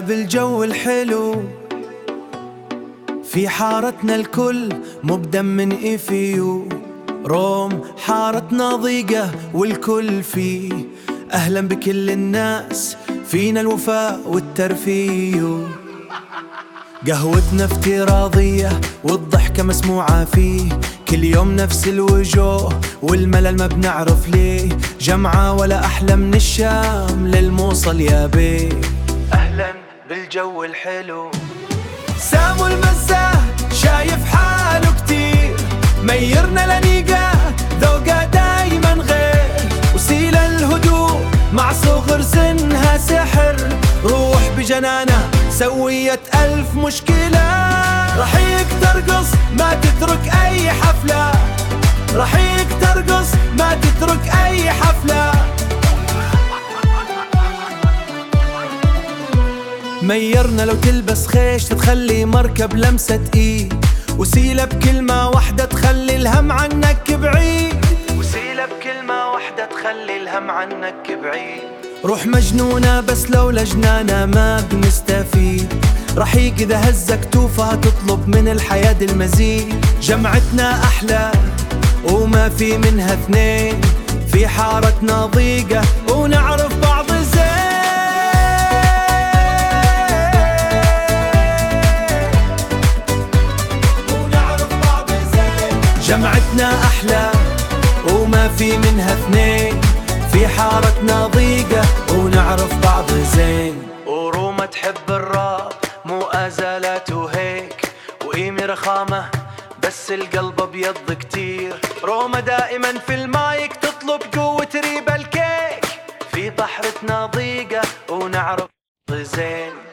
بالجو الحلو. في حارتنا الكل مبدم من إيفيو. روم حارتنا ضيقة والكل فيه. أهلا بكل الناس فينا الوفاء والترفيه. قهوتنا افتراضية والضحكة مسموعة فيه. كل يوم نفس الوجوه والملل ما بنعرف ليه. جمعة ولا أحلى من الشام للموصل يا بيه. أهلا. بالجو الحلو. سامو المزاه شايف حاله كتير. ميرنا لنيقة ذوقة دايما غير. وسيل الهدوء مع صغر سنها سحر. روح بجنانة سويت ألف مشكلة. رحيك ترقص ما تترك أي حفلة. رحيك ترقص ما تترك أي حفلة. ميرنا لو تلبس خيش تتخلي مركب لمسة ايد. وسيلة بكلمة واحدة تخلي الهم عنك بعيد. وسيلة بكلمة واحدة تخلي الهم عنك بعيد. روح مجنونة بس لو لجنانة ما بنستفيد. رحيق إذا هزك توفى تطلب من الحياة المزيد. جمعتنا أحلى وما في منها اثنين. في حارتنا ضيقة ونعرف بعض جمعتنا أحلى وما في منها اثنين. في حارتنا ضيقة ونعرف بعض زين. وروما تحب الراب مو أزالات وهيك وإيمي رخامة بس القلب أبيض كتير. روما دائما في المايك تطلب قوة ريب الكيك. في بحرتنا ضيقة ونعرف زين.